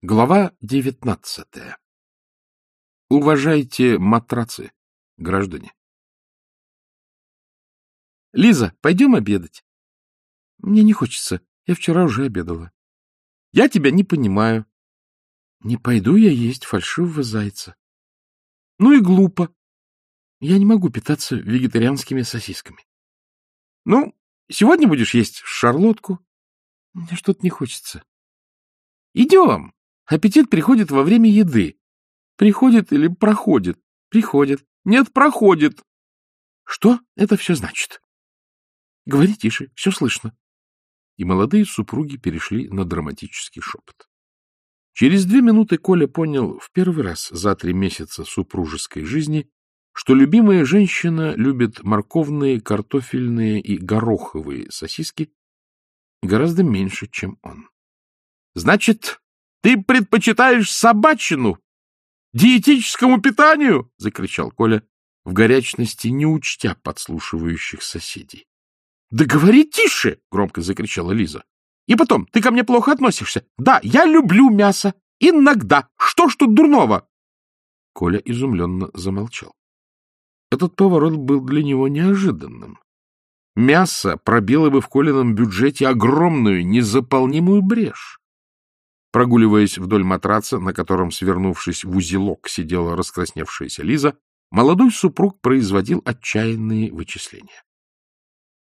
Глава девятнадцатая. Уважайте матрацы, граждане. — Лиза, пойдем обедать? — Мне не хочется. Я вчера уже обедала. — Я тебя не понимаю. — Не пойду я есть фальшивого зайца. — Ну и глупо. Я не могу питаться вегетарианскими сосисками. — Ну, сегодня будешь есть шарлотку. Мне что-то не хочется. — Идем. Аппетит приходит во время еды. Приходит или проходит? Приходит. Нет, проходит. Что это все значит? Говори тише, все слышно. И молодые супруги перешли на драматический шепот. Через две минуты Коля понял в первый раз за три месяца супружеской жизни, что любимая женщина любит морковные, картофельные и гороховые сосиски гораздо меньше, чем он. — Значит, ты предпочитаешь собачину диетическому питанию? — закричал Коля в горячности, не учтя подслушивающих соседей. — Да говори тише! — громко закричала Лиза. — И потом, ты ко мне плохо относишься. Да, я люблю мясо. Иногда. Что ж тут дурного? Коля изумленно замолчал. Этот поворот был для него неожиданным. Мясо пробило бы в Колином бюджете огромную, незаполнимую брешь. Прогуливаясь вдоль матраца, на котором, свернувшись в узелок, сидела раскрасневшаяся Лиза, молодой супруг производил отчаянные вычисления.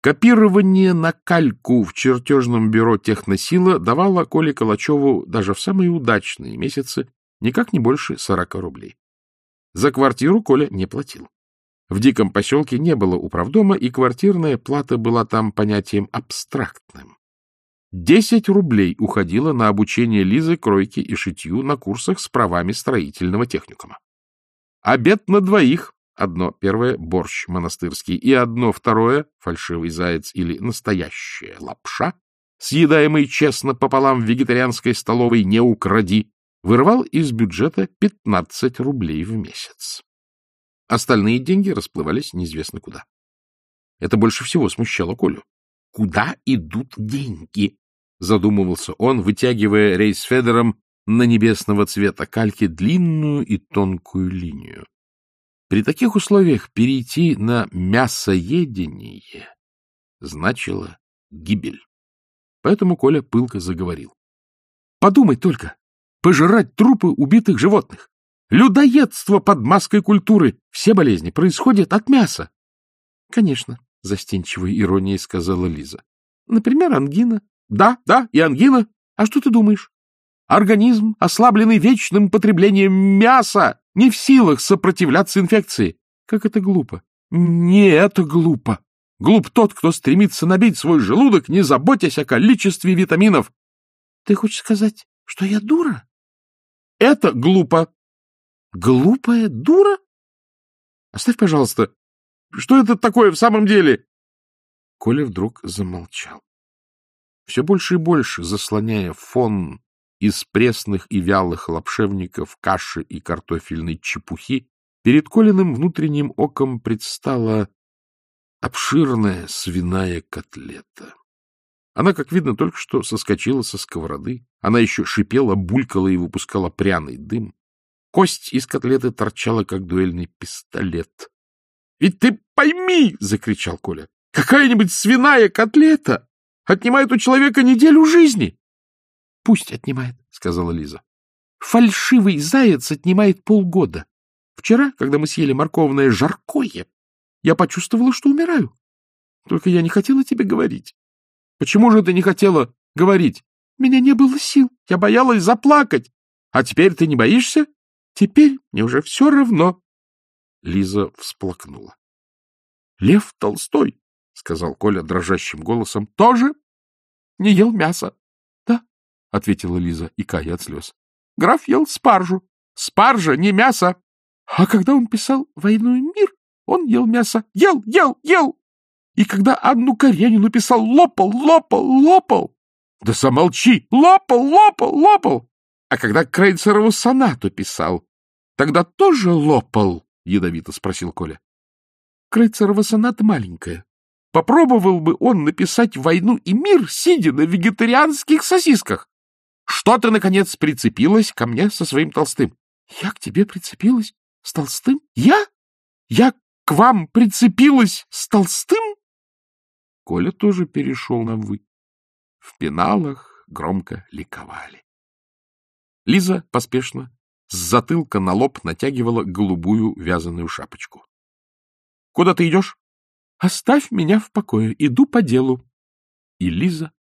Копирование на кальку в чертежном бюро техносила давало Коле Калачеву даже в самые удачные месяцы никак не больше сорока рублей. За квартиру Коля не платил. В диком поселке не было управдома, и квартирная плата была там понятием абстрактным. Десять рублей уходило на обучение Лизы кройке и шитью на курсах с правами строительного техникума. Обед на двоих, одно первое — борщ монастырский, и одно второе — фальшивый заяц или настоящая лапша, съедаемый честно пополам в вегетарианской столовой «Не укради», вырвал из бюджета 15 рублей в месяц. Остальные деньги расплывались неизвестно куда. Это больше всего смущало Колю. Куда идут деньги? Задумывался он, вытягивая рейсфедером на небесного цвета кальки длинную и тонкую линию. При таких условиях перейти на мясоедение значило гибель. Поэтому Коля пылко заговорил. — Подумай только, пожирать трупы убитых животных. Людоедство под маской культуры. Все болезни происходят от мяса. — Конечно, — застенчивой иронией сказала Лиза. — Например, ангина. Да, да, и ангина. А что ты думаешь? Организм, ослабленный вечным потреблением мяса, не в силах сопротивляться инфекции. Как это глупо. Не это глупо. Глуп тот, кто стремится набить свой желудок, не заботясь о количестве витаминов. Ты хочешь сказать, что я дура? Это глупо. Глупая дура? Оставь, пожалуйста. Что это такое в самом деле? Коля вдруг замолчал все больше и больше заслоняя фон из пресных и вялых лапшевников, каши и картофельной чепухи, перед Колиным внутренним оком предстала обширная свиная котлета. Она, как видно, только что соскочила со сковороды. Она еще шипела, булькала и выпускала пряный дым. Кость из котлеты торчала, как дуэльный пистолет. — Ведь ты пойми! — закричал Коля. — Какая-нибудь свиная котлета Отнимает у человека неделю жизни. — Пусть отнимает, — сказала Лиза. — Фальшивый заяц отнимает полгода. Вчера, когда мы съели морковное жаркое, я почувствовала, что умираю. Только я не хотела тебе говорить. Почему же ты не хотела говорить? Меня не было сил, я боялась заплакать. А теперь ты не боишься? Теперь мне уже все равно. Лиза всплакнула. Лев Толстой — сказал Коля дрожащим голосом, — тоже не ел мясо. — Да, — ответила Лиза, икая от слез. — Граф ел спаржу. Спаржа, не мясо. А когда он писал «Войну и мир», он ел мясо. Ел, ел, ел. И когда Анну Каренину писал «Лопал, лопал, лопал». Да замолчи! Лопал, лопал, лопал. А когда Крейцерову сонату писал, тогда тоже лопал? — ядовито спросил Коля. Крейцерова соната маленькая, Попробовал бы он написать «Войну и мир», сидя на вегетарианских сосисках. Что ты, наконец, прицепилась ко мне со своим толстым? — Я к тебе прицепилась? С толстым? Я? Я к вам прицепилась с толстым? Коля тоже перешел на «вы». В пеналах громко ликовали. Лиза поспешно с затылка на лоб натягивала голубую вязаную шапочку. — Куда ты идешь? — Оставь меня в покое, иду по делу. И Лиза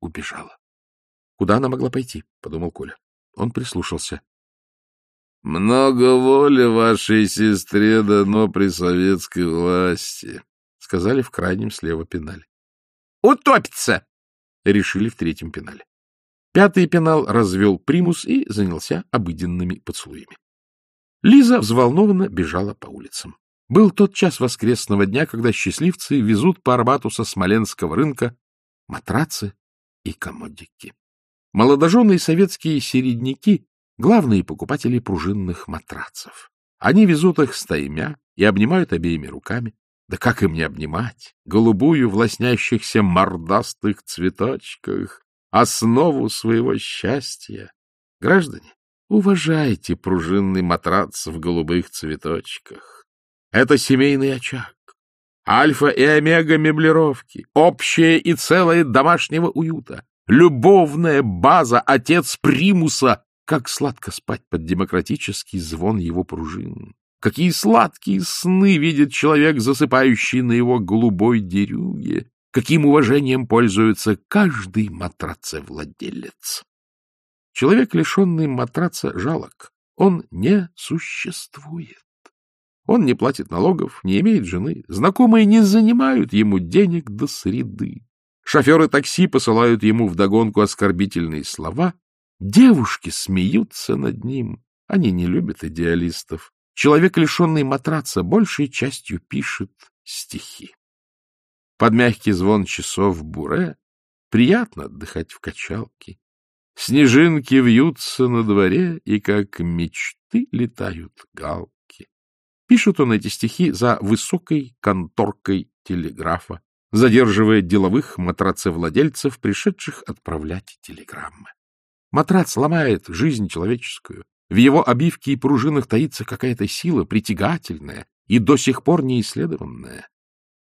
убежала. — Куда она могла пойти? — подумал Коля. Он прислушался. — Много воли вашей сестре дано при советской власти, — сказали в крайнем слева пенале. — Утопится! — решили в третьем пенале. Пятый пенал развел примус и занялся обыденными поцелуями. Лиза взволнованно бежала по улицам. Был тот час воскресного дня, когда счастливцы везут по Арбату со Смоленского рынка матрацы и комодики. Молодоженые советские середняки — главные покупатели пружинных матрацев. Они везут их стаймя и обнимают обеими руками. Да как им не обнимать? Голубую в лоснящихся мордастых цветочках, основу своего счастья. Граждане, уважайте пружинный матрац в голубых цветочках. Это семейный очаг, альфа и омега меблировки, общее и целое домашнего уюта, любовная база, отец примуса. Как сладко спать под демократический звон его пружин. Какие сладкие сны видит человек, засыпающий на его голубой дерюге каким уважением пользуется каждый матрацевладелец. Человек, лишенный матраца, жалок. Он не существует. Он не платит налогов, не имеет жены. Знакомые не занимают ему денег до среды. Шоферы такси посылают ему вдогонку оскорбительные слова. Девушки смеются над ним. Они не любят идеалистов. Человек, лишенный матраца, большей частью пишет стихи. Под мягкий звон часов буре приятно отдыхать в качалке. Снежинки вьются на дворе, и как мечты летают галки. Пишет он эти стихи за высокой конторкой телеграфа, задерживая деловых матрацевладельцев, пришедших отправлять телеграммы. Матрац ломает жизнь человеческую. В его обивке и пружинах таится какая-то сила притягательная и до сих пор неисследованная.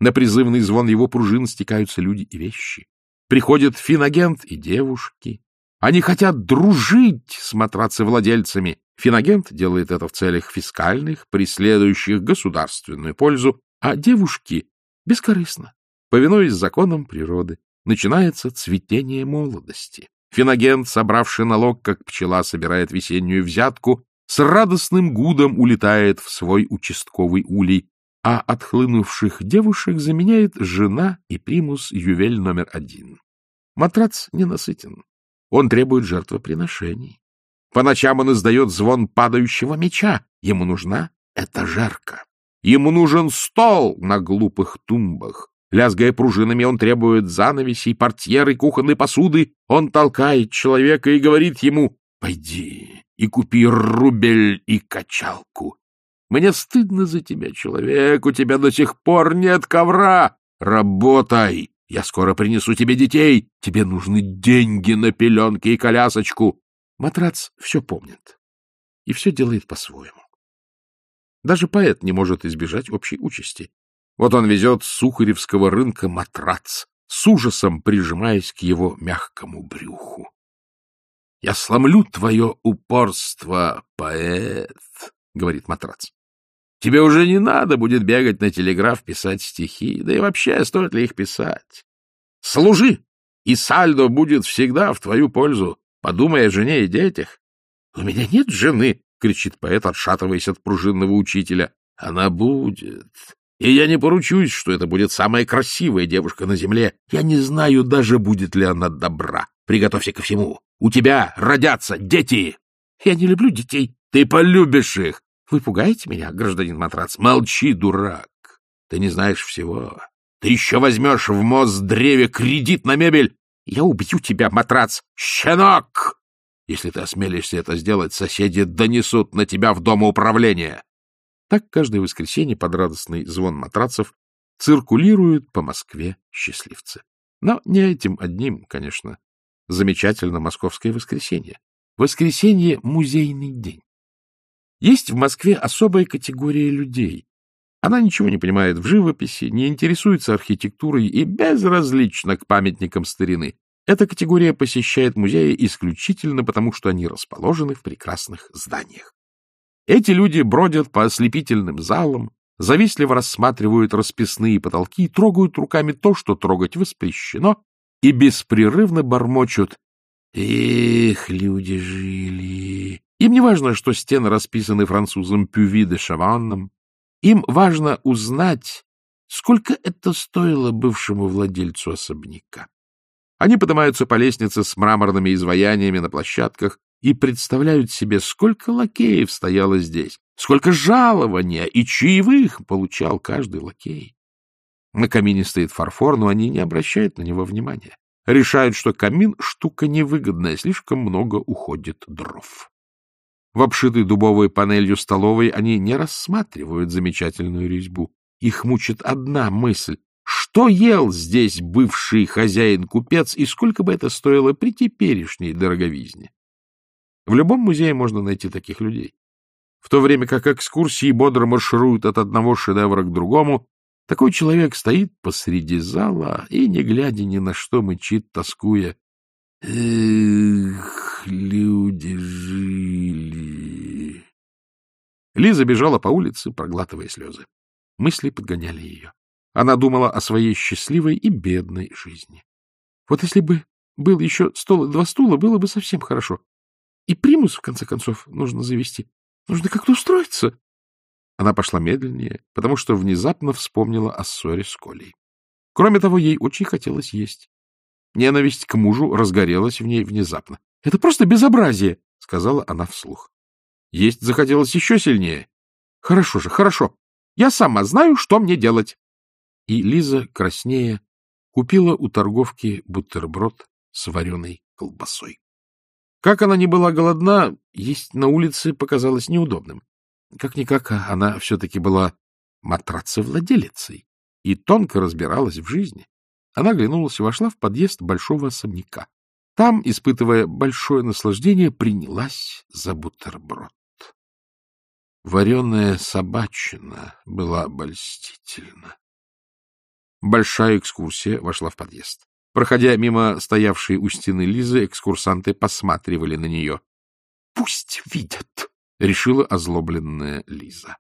На призывный звон его пружин стекаются люди и вещи. Приходят финагент и девушки. Они хотят дружить с матрацевладельцами. Финагент делает это в целях фискальных, преследующих государственную пользу, а девушки — бескорыстно, повинуясь законам природы. Начинается цветение молодости. Финагент, собравший налог, как пчела собирает весеннюю взятку, с радостным гудом улетает в свой участковый улей, а отхлынувших девушек заменяет жена и примус ювель номер один. Матрац ненасытен. Он требует жертвоприношений. По ночам он издает звон падающего меча. Ему нужна этажерка. Ему нужен стол на глупых тумбах. Лязгая пружинами, он требует занавесей, портьеры, кухонной посуды. Он толкает человека и говорит ему «Пойди и купи рубель и качалку. Мне стыдно за тебя, человек, у тебя до сих пор нет ковра. Работай, я скоро принесу тебе детей. Тебе нужны деньги на пеленки и колясочку. Матрац все помнит и все делает по-своему. Даже поэт не может избежать общей участи. Вот он везет с Сухаревского рынка матрац, с ужасом прижимаясь к его мягкому брюху. «Я сломлю твое упорство, поэт», — говорит матрац. Тебе уже не надо будет бегать на телеграф писать стихи, да и вообще стоит ли их писать. Служи, и сальдо будет всегда в твою пользу. Подумай о жене и детях. — У меня нет жены, — кричит поэт, отшатываясь от пружинного учителя. — Она будет. И я не поручусь, что это будет самая красивая девушка на земле. Я не знаю даже, будет ли она добра. Приготовься ко всему. У тебя родятся дети. Я не люблю детей. Ты полюбишь их. Вы пугаете меня, гражданин Матрац? Молчи, дурак. Ты не знаешь всего. Ты еще возьмешь в Мосдреве кредит на мебель. Я убью тебя, Матрац. Щенок! Если ты осмелишься это сделать, соседи донесут на тебя в домоуправление. Так каждое воскресенье под радостный звон матрацев циркулируют по Москве счастливцы. Но не этим одним, конечно. замечательно московское воскресенье. Воскресенье — музейный день. Есть в Москве особая категория людей. Она ничего не понимает в живописи, не интересуется архитектурой и безразлична к памятникам старины. Эта категория посещает музеи исключительно потому, что они расположены в прекрасных зданиях. Эти люди бродят по ослепительным залам, завистливо рассматривают расписные потолки, трогают руками то, что трогать воспрещено, и беспрерывно бормочут «Эх, люди жили!» Им не важно, что стены расписаны французом Пюви де Шаванном. Им важно узнать, сколько это стоило бывшему владельцу особняка. Они поднимаются по лестнице с мраморными изваяниями на площадках и представляют себе, сколько лакеев стояло здесь, сколько жалования и чаевых получал каждый лакей. На камине стоит фарфор, но они не обращают на него внимания. Решают, что камин — штука невыгодная, слишком много уходит дров. В обшитой дубовой панелью столовой они не рассматривают замечательную резьбу. Их мучит одна мысль что ел здесь бывший хозяин-купец и сколько бы это стоило при теперешней дороговизне? В любом музее можно найти таких людей. В то время как экскурсии бодро маршируют от одного шедевра к другому, такой человек стоит посреди зала и, не глядя ни на что, мычит, тоскуя. Эх, люди жили. Лиза бежала по улице, проглатывая слезы. Мысли подгоняли ее. Она думала о своей счастливой и бедной жизни. Вот если бы был еще стол и два стула, было бы совсем хорошо. И примус, в конце концов, нужно завести. Нужно как-то устроиться. Она пошла медленнее, потому что внезапно вспомнила о ссоре с Колей. Кроме того, ей очень хотелось есть. Ненависть к мужу разгорелась в ней внезапно. — Это просто безобразие! — сказала она вслух. Есть захотелось еще сильнее. — Хорошо же, хорошо. Я сама знаю, что мне делать и Лиза, краснея, купила у торговки бутерброд с вареной колбасой. Как она не была голодна, есть на улице показалось неудобным. Как-никак она все-таки была матрацевладелицей и тонко разбиралась в жизни. Она оглянулась и вошла в подъезд большого особняка. Там, испытывая большое наслаждение, принялась за бутерброд. Вареная собачина была обольстительна. Большая экскурсия вошла в подъезд. Проходя мимо стоявшей у стены Лизы, экскурсанты посматривали на нее. — Пусть видят! — решила озлобленная Лиза.